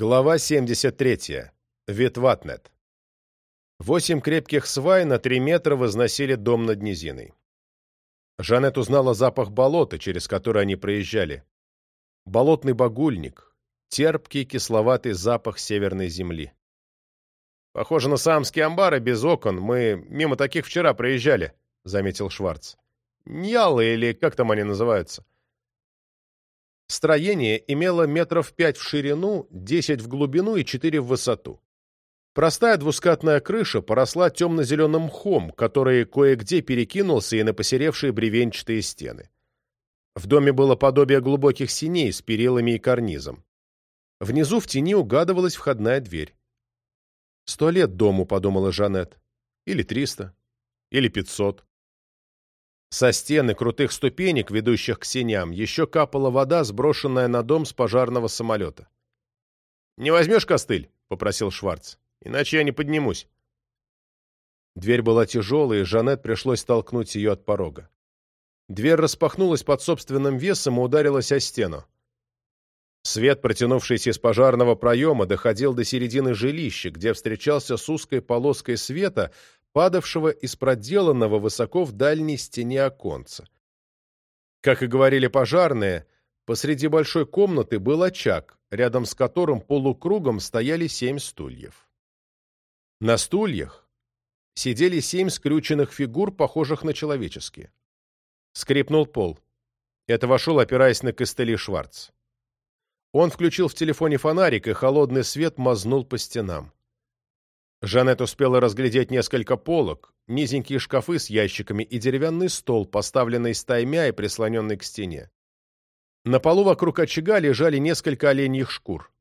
Глава 73. Ветватнет. Восемь крепких свай на три метра возносили дом над низиной. Жанет узнала запах болота, через который они проезжали. Болотный багульник, терпкий кисловатый запах северной земли. «Похоже на самские амбары без окон, мы мимо таких вчера проезжали», — заметил Шварц. «Ньялы или как там они называются?» Строение имело метров пять в ширину, 10 в глубину и четыре в высоту. Простая двускатная крыша поросла темно-зеленым мхом, который кое-где перекинулся и на посеревшие бревенчатые стены. В доме было подобие глубоких синей с перилами и карнизом. Внизу в тени угадывалась входная дверь. «Сто лет дому», — подумала Жанет. «Или триста. Или пятьсот». Со стены крутых ступенек, ведущих к синям, еще капала вода, сброшенная на дом с пожарного самолета. «Не возьмешь костыль?» — попросил Шварц. «Иначе я не поднимусь». Дверь была тяжелая, и Жанет пришлось толкнуть ее от порога. Дверь распахнулась под собственным весом и ударилась о стену. Свет, протянувшийся из пожарного проема, доходил до середины жилища, где встречался с узкой полоской света, падавшего из проделанного высоко в дальней стене оконца. Как и говорили пожарные, посреди большой комнаты был очаг, рядом с которым полукругом стояли семь стульев. На стульях сидели семь скрюченных фигур, похожих на человеческие. Скрипнул пол. Это вошел, опираясь на костыли Шварц. Он включил в телефоне фонарик, и холодный свет мазнул по стенам. Жанет успела разглядеть несколько полок, низенькие шкафы с ящиками и деревянный стол, поставленный с таймя и прислоненный к стене. На полу вокруг очага лежали несколько оленьих шкур.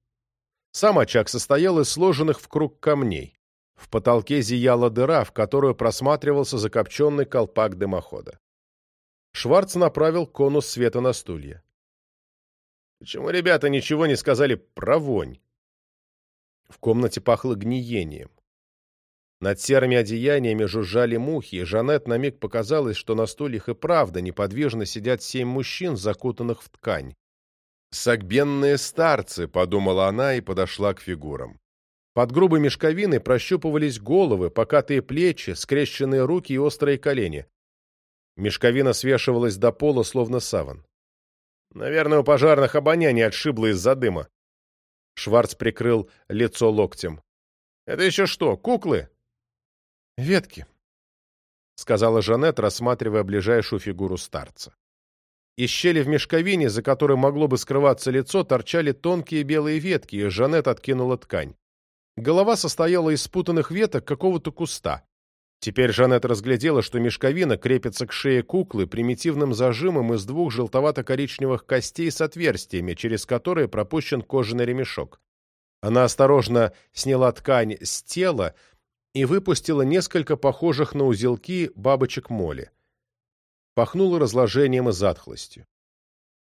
Сам очаг состоял из сложенных в круг камней. В потолке зияла дыра, в которую просматривался закопченный колпак дымохода. Шварц направил конус света на стулья. «Почему ребята ничего не сказали про вонь?» В комнате пахло гниением. Над серыми одеяниями жужжали мухи, и Жанет на миг показалось, что на стульях и правда неподвижно сидят семь мужчин, закутанных в ткань. «Согбенные старцы», — подумала она и подошла к фигурам. Под грубой мешковиной прощупывались головы, покатые плечи, скрещенные руки и острые колени. Мешковина свешивалась до пола, словно саван. «Наверное, у пожарных обоняние отшибло из-за дыма». Шварц прикрыл лицо локтем. «Это еще что, куклы?» «Ветки», — сказала Жанет, рассматривая ближайшую фигуру старца. Из щели в мешковине, за которой могло бы скрываться лицо, торчали тонкие белые ветки, и Жанет откинула ткань. Голова состояла из спутанных веток какого-то куста. Теперь Жанет разглядела, что мешковина крепится к шее куклы примитивным зажимом из двух желтовато-коричневых костей с отверстиями, через которые пропущен кожаный ремешок. Она осторожно сняла ткань с тела и выпустила несколько похожих на узелки бабочек моли. Пахнуло разложением и затхлостью.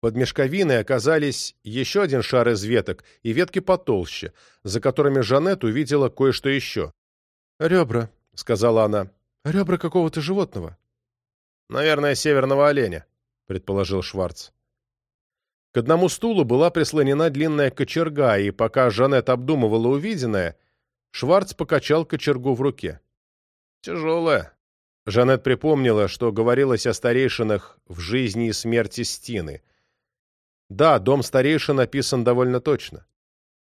Под мешковиной оказались еще один шар из веток и ветки потолще, за которыми Жанет увидела кое-что еще. «Ребра», — сказала она, — «ребра какого-то животного». «Наверное, северного оленя», — предположил Шварц. К одному стулу была прислонена длинная кочерга, и пока Жанет обдумывала увиденное, Шварц покачал кочергу в руке. «Тяжелая». Жанет припомнила, что говорилось о старейшинах в жизни и смерти Стины. Да, дом старейшин описан довольно точно.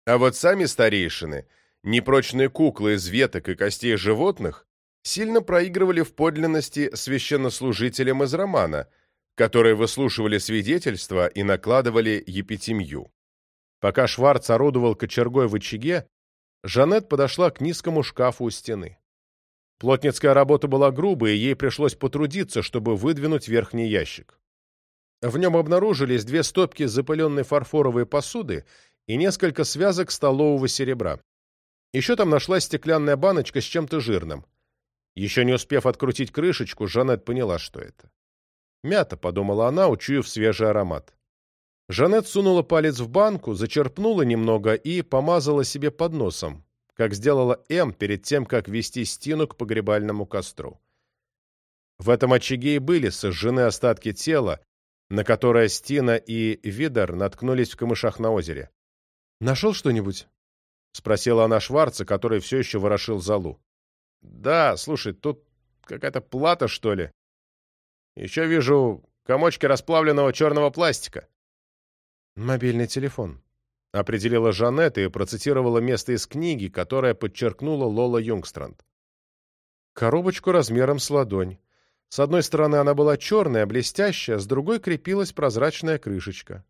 А вот сами старейшины, непрочные куклы из веток и костей животных, сильно проигрывали в подлинности священнослужителям из романа, которые выслушивали свидетельства и накладывали епитимью. Пока Шварц орудовал кочергой в очаге, Жанет подошла к низкому шкафу у стены. Плотницкая работа была грубой, и ей пришлось потрудиться, чтобы выдвинуть верхний ящик. В нем обнаружились две стопки запыленной фарфоровой посуды и несколько связок столового серебра. Еще там нашлась стеклянная баночка с чем-то жирным. Еще не успев открутить крышечку, Жанет поняла, что это. «Мята», — подумала она, учуяв свежий аромат. Жанет сунула палец в банку, зачерпнула немного и помазала себе под носом, как сделала М перед тем, как вести Стину к погребальному костру. В этом очаге и были сожжены остатки тела, на которое Стина и Видер наткнулись в камышах на озере. «Нашел что-нибудь?» — спросила она Шварца, который все еще ворошил залу. «Да, слушай, тут какая-то плата, что ли? Еще вижу комочки расплавленного черного пластика» мобильный телефон», — определила Жанет и процитировала место из книги, которое подчеркнула Лола Юнгстранд. «Коробочку размером с ладонь. С одной стороны она была черная, блестящая, с другой крепилась прозрачная крышечка».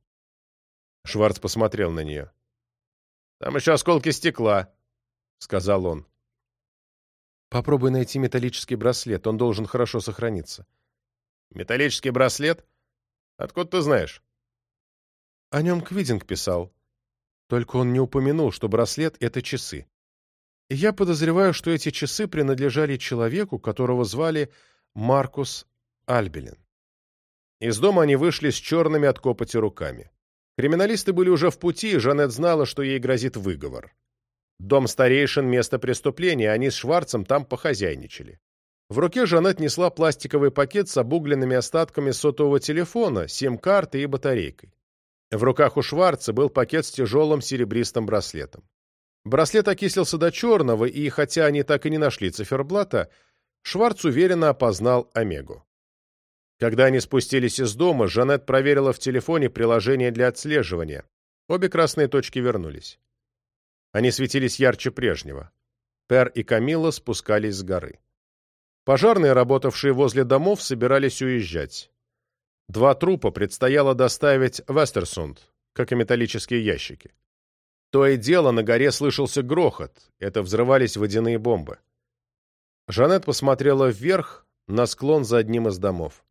Шварц посмотрел на нее. «Там еще осколки стекла», — сказал он. «Попробуй найти металлический браслет, он должен хорошо сохраниться». «Металлический браслет? Откуда ты знаешь?» О нем Квидинг писал. Только он не упомянул, что браслет — это часы. И я подозреваю, что эти часы принадлежали человеку, которого звали Маркус Альбелин. Из дома они вышли с черными от копоти руками. Криминалисты были уже в пути, и Жанет знала, что ей грозит выговор. Дом старейшин — место преступления, они с Шварцем там похозяйничали. В руке Жанет несла пластиковый пакет с обугленными остатками сотового телефона, сим-карты и батарейкой. В руках у Шварца был пакет с тяжелым серебристым браслетом. Браслет окислился до черного, и хотя они так и не нашли циферблата, Шварц уверенно опознал Омегу. Когда они спустились из дома, Жанет проверила в телефоне приложение для отслеживания. Обе красные точки вернулись. Они светились ярче прежнего. Пер и Камила спускались с горы. Пожарные, работавшие возле домов, собирались уезжать. Два трупа предстояло доставить в Эстерсунд, как и металлические ящики. То и дело, на горе слышался грохот, это взрывались водяные бомбы. Жанет посмотрела вверх, на склон за одним из домов.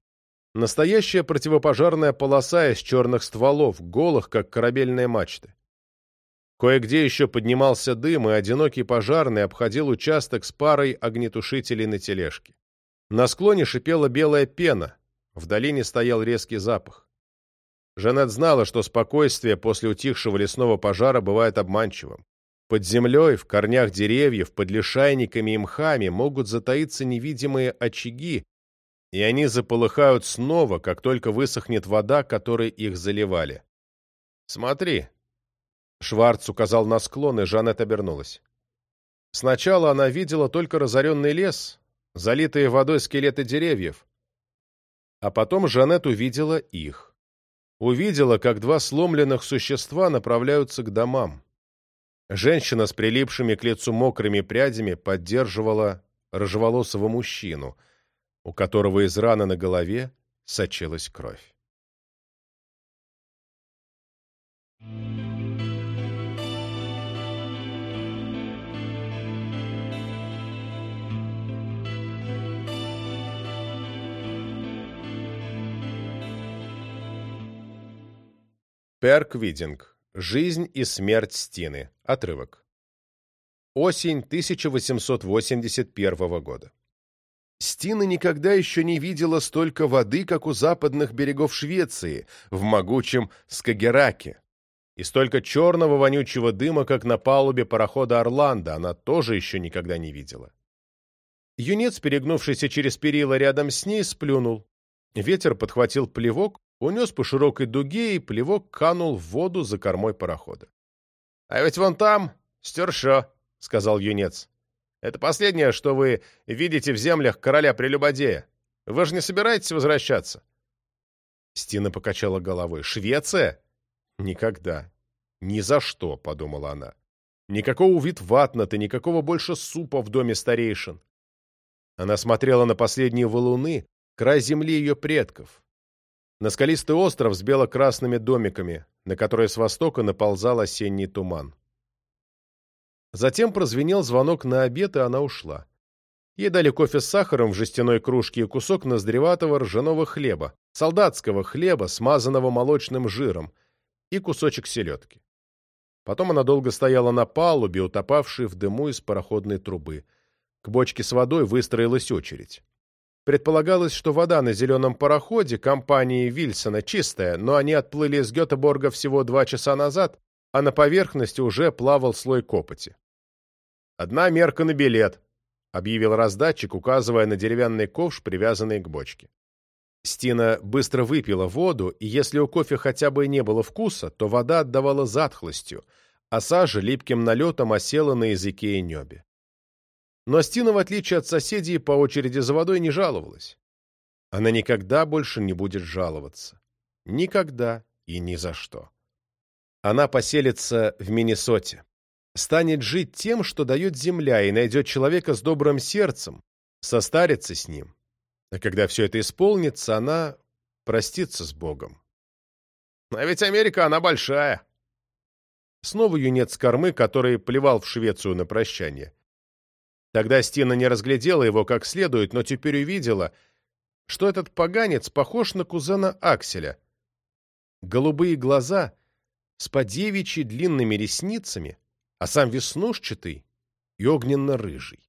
Настоящая противопожарная полоса из черных стволов, голых, как корабельные мачты. Кое-где еще поднимался дым, и одинокий пожарный обходил участок с парой огнетушителей на тележке. На склоне шипела белая пена, в долине стоял резкий запах. Жанет знала, что спокойствие после утихшего лесного пожара бывает обманчивым. Под землей, в корнях деревьев, под лишайниками и мхами могут затаиться невидимые очаги, и они заполыхают снова, как только высохнет вода, которой их заливали. «Смотри!» Шварц указал на склон, и Жанет обернулась. Сначала она видела только разоренный лес, залитые водой скелеты деревьев, а потом Жанет увидела их. Увидела, как два сломленных существа направляются к домам. Женщина с прилипшими к лицу мокрыми прядями поддерживала рыжеволосого мужчину, у которого из раны на голове сочилась кровь. Перк Видинг. «Жизнь и смерть Стины». Отрывок. Осень 1881 года. Стина никогда еще не видела столько воды, как у западных берегов Швеции, в могучем Скагераке. И столько черного вонючего дыма, как на палубе парохода «Орландо», она тоже еще никогда не видела. Юнец, перегнувшийся через перила рядом с ней, сплюнул. Ветер подхватил плевок, унес по широкой дуге и плевок канул в воду за кормой парохода. «А ведь вон там стерша», — сказал юнец. «Это последнее, что вы видите в землях короля-прелюбодея. Вы же не собираетесь возвращаться?» Стина покачала головой. «Швеция? Никогда. Ни за что», — подумала она. «Никакого вид ватната, никакого больше супа в доме старейшин». Она смотрела на последние валуны, край земли ее предков, на скалистый остров с бело-красными домиками, на которые с востока наползал осенний туман. Затем прозвенел звонок на обед, и она ушла. Ей дали кофе с сахаром в жестяной кружке и кусок ноздреватого ржаного хлеба, солдатского хлеба, смазанного молочным жиром, и кусочек селедки. Потом она долго стояла на палубе, утопавшей в дыму из пароходной трубы. К бочке с водой выстроилась очередь. Предполагалось, что вода на зеленом пароходе компании Вильсона чистая, но они отплыли из Гетеборга всего два часа назад, а на поверхности уже плавал слой копоти. «Одна мерка на билет», — объявил раздатчик, указывая на деревянный ковш, привязанный к бочке. Стина быстро выпила воду, и если у кофе хотя бы не было вкуса, то вода отдавала затхлостью, а сажа липким налетом осела на языке и небе. Но Стина, в отличие от соседей, по очереди за водой не жаловалась. Она никогда больше не будет жаловаться. Никогда и ни за что. Она поселится в Миннесоте. Станет жить тем, что дает земля, и найдет человека с добрым сердцем, состарится с ним. А когда все это исполнится, она простится с Богом. А ведь Америка, она большая. Снова юнец кормы, который плевал в Швецию на прощание. Тогда Стина не разглядела его как следует, но теперь увидела, что этот поганец похож на кузена Акселя. Голубые глаза с подевичьи длинными ресницами, а сам веснушчатый и огненно-рыжий.